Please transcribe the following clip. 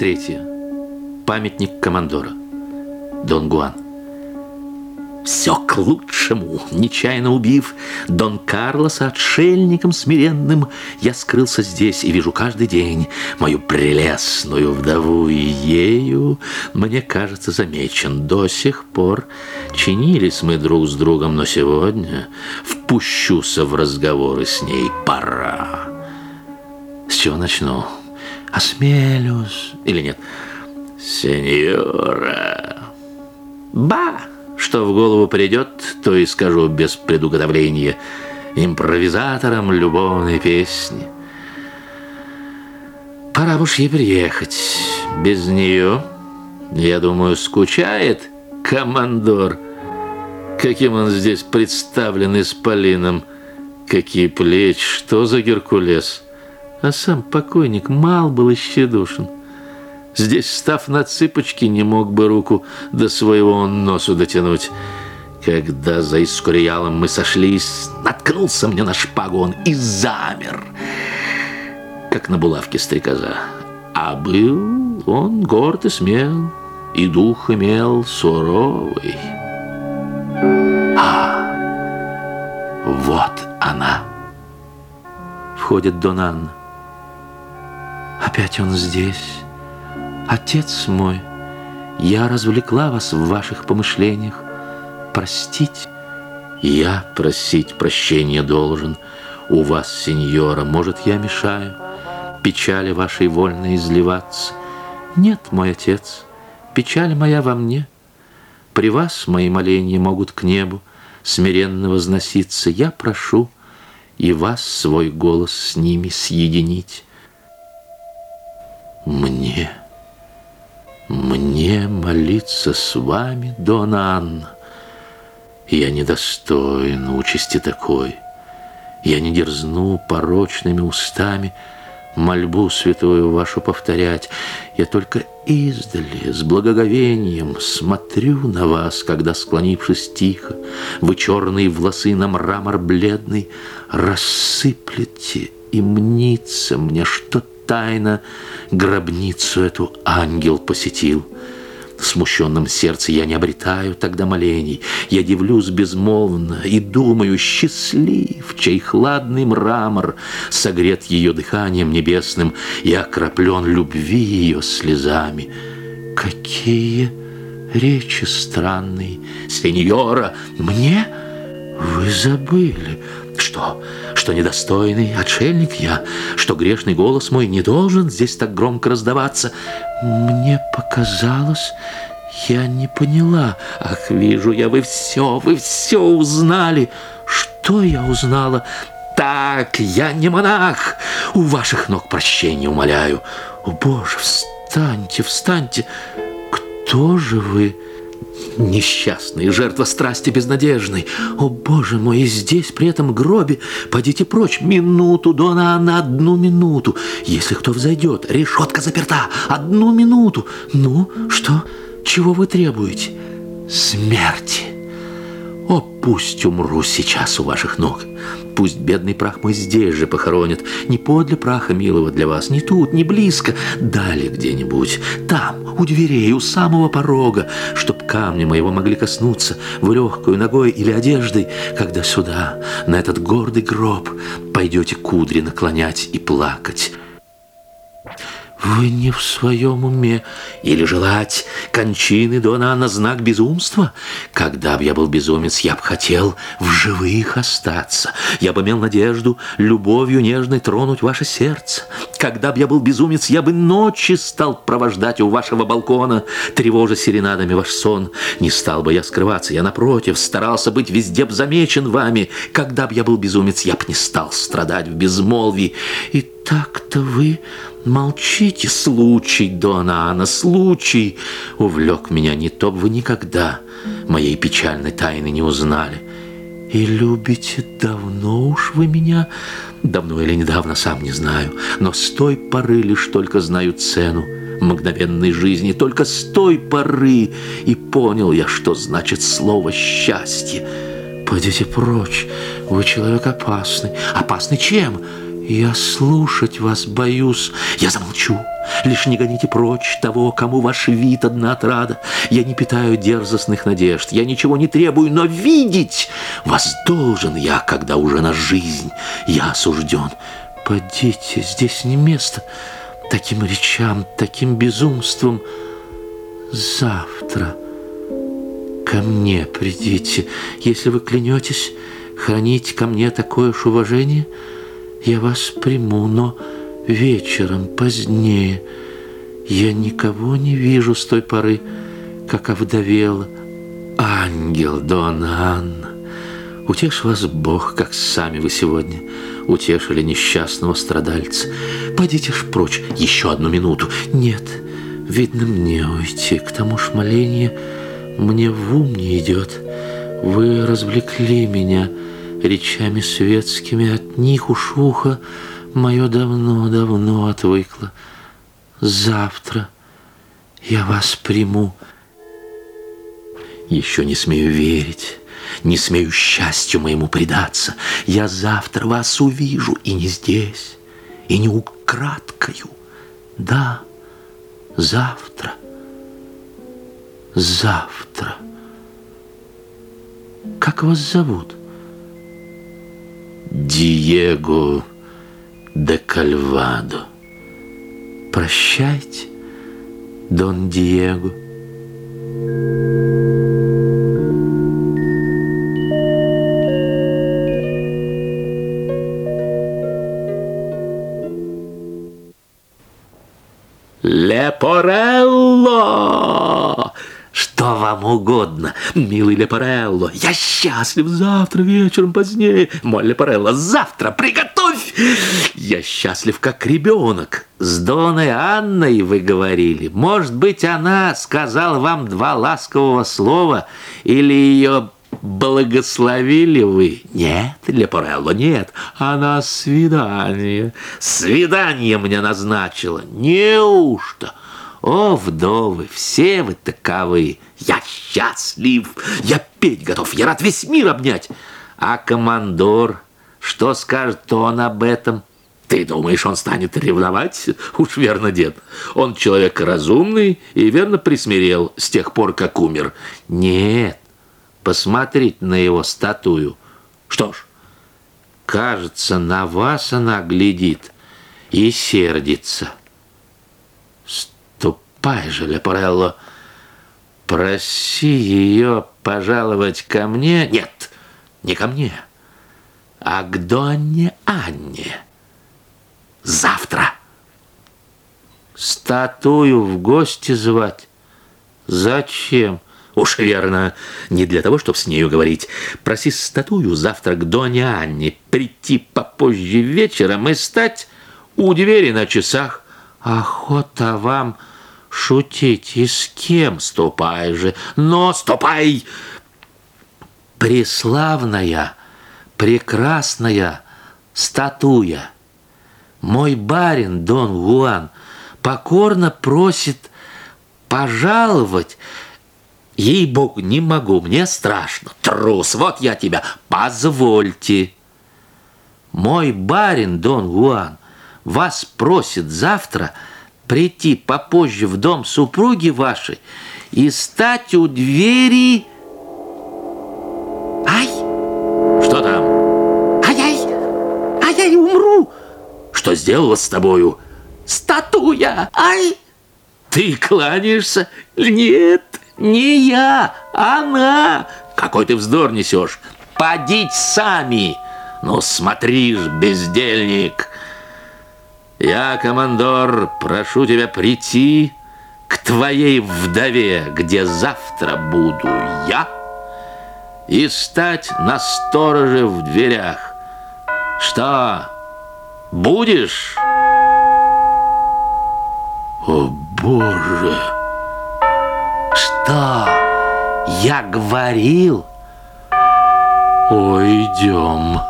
третье. Памятник командора. Дон Гуан. Все к лучшему. Нечаянно убив Дон Карлоса отшельником смиренным, я скрылся здесь и вижу каждый день мою прелестную вдову, и ею, мне кажется, замечен. До сих пор чинились мы друг с другом, но сегодня впущуся в разговоры с ней. Пора. С чего начну? Осмелюсь или нет? Сеньора. Ба! Что в голову придет, то и скажу без предуготовления импровизаторам любовной песни. Пора уж ей приехать. Без нее, я думаю, скучает командор. Каким он здесь представлен исполином. Какие плечи, что за Геркулес. А сам покойник мал был и щедушен. Здесь, став на цыпочки, не мог бы руку до своего носу дотянуть. Когда за Искуриялом мы сошлись, наткнулся мне на шпагу он и замер, как на булавке стрекоза. А был он горд и смел, и дух имел суровый. А, вот она. Входит Дон Анна. Опять он здесь. Отец мой, я развлекла вас в ваших помышлениях. Простить? Я просить прощения должен. У вас, сеньора, может, я мешаю печали вашей вольно изливаться? Нет, мой отец, печаль моя во мне. При вас мои моления могут к небу смиренно возноситься. Я прошу и вас свой голос с ними съединить. Мне... Мне молиться с вами, Дона Анна? Я недостоин участи такой. Я не дерзну порочными устами мольбу святую вашу повторять. Я только издали, с благоговением смотрю на вас, когда, склонившись тихо, вы черные волосы на мрамор бледный рассыплете, и мнится мне, что тайно гробницу эту ангел посетил. В смущенном сердце я не обретаю тогда молений. Я дивлюсь безмолвно и думаю, счастлив, чей хладный мрамор согрет ее дыханием небесным и окроплен любви ее слезами. Какие речи странные, сеньора, мне вы забыли, что, что недостойный отшельник я, что грешный голос мой не должен здесь так громко раздаваться. Мне показалось, я не поняла. Ах, вижу я, вы все, вы все узнали. Что я узнала? Так, я не монах. У ваших ног прощения умоляю. О, Боже, встаньте, встаньте. Кто же вы? Несчастный, жертва страсти безнадежной. О, Боже мой, и здесь, при этом гробе, подите прочь, минуту, Дона, на одну минуту. Если кто взойдет, решетка заперта, одну минуту. Ну, что, чего вы требуете? Смерти. О, пусть умру сейчас у ваших ног. Пусть бедный прах мой здесь же похоронят. Не подле праха милого для вас, не тут, не близко, далее где-нибудь. Там, у дверей, у самого порога, чтоб камни моего могли коснуться в легкую ногой или одеждой, когда сюда, на этот гордый гроб, пойдете кудри наклонять и плакать. Вы не в своем уме. Или желать кончины Дона на знак безумства? Когда б я был безумец, я б хотел в живых остаться. Я бы имел надежду любовью нежной тронуть ваше сердце. Когда б я был безумец, я бы ночи стал провождать у вашего балкона, тревожа серенадами ваш сон. Не стал бы я скрываться, я, напротив, старался быть везде б замечен вами. Когда б я был безумец, я б не стал страдать в безмолвии. И так-то вы молчите, случай, Дона Анна, случай. Увлек меня не то, вы никогда моей печальной тайны не узнали. И любите давно уж вы меня, давно или недавно, сам не знаю, но с той поры лишь только знаю цену мгновенной жизни, только с той поры и понял я, что значит слово «счастье». Пойдите прочь, вы человек опасный. Опасный чем? Я слушать вас боюсь. Я замолчу. Лишь не гоните прочь того, кому ваш вид одна отрада. Я не питаю дерзостных надежд, я ничего не требую, но видеть вас должен я, когда уже на жизнь я осужден. Подите, здесь не место таким речам, таким безумством. Завтра ко мне придите, если вы клянетесь хранить ко мне такое ж уважение, я вас приму, но вечером, позднее. Я никого не вижу с той поры, как овдовела. Ангел Дон Анна, утешь вас Бог, как сами вы сегодня утешили несчастного страдальца. Пойдите ж прочь еще одну минуту. Нет, видно мне уйти, к тому ж моление мне в ум не идет. Вы развлекли меня речами светскими, от них уж ухо мое давно-давно отвыкло. Завтра я вас приму. Еще не смею верить, не смею счастью моему предаться. Я завтра вас увижу, и не здесь, и не украдкою. Да, завтра, завтра. Как вас зовут? Диего де Кальвадо. Прощайте, Дон Диего. Лепорелло! Что вам угодно, милый Лепорелло. Я счастлив завтра вечером позднее. Мой Лепорелло, завтра приготовь. Я счастлив, как ребенок. С Доной Анной вы говорили. Может быть, она сказала вам два ласкового слова или ее благословили вы? Нет, Лепорелло, нет. Она свидание. Свидание мне назначила. Неужто? О, вдовы, все вы таковы. Я счастлив, я петь готов, я рад весь мир обнять. А командор, что скажет он об этом? Ты думаешь, он станет ревновать? Уж верно, дед. Он человек разумный и верно присмирел с тех пор, как умер. Нет, посмотреть на его статую. Что ж, кажется, на вас она глядит и сердится. Ступай же, Лепорелло, проси ее пожаловать ко мне. Нет, не ко мне, а к Донне Анне. Завтра. Статую в гости звать? Зачем? Уж верно, не для того, чтобы с нею говорить. Проси статую завтра к Доне Анне прийти попозже вечером и стать у двери на часах. Охота вам шутить и с кем? Ступай же, но ступай! Преславная, прекрасная статуя. Мой барин Дон Гуан покорно просит пожаловать Ей-богу, не могу, мне страшно. Трус, вот я тебя. Позвольте. Мой барин Дон Гуан вас просит завтра прийти попозже в дом супруги вашей и стать у двери... Ай! Что там? Ай-ай! Ай-ай, умру! Что сделала с тобою? Статуя! Ай! Ты кланяешься? Нет! Не я, она. Какой ты вздор несешь? Подить сами. Ну, смотри ж, бездельник. Я, командор, прошу тебя прийти к твоей вдове, где завтра буду я, и стать на стороже в дверях. Что, будешь? О, Боже! Что? Я говорил? Ой, идем.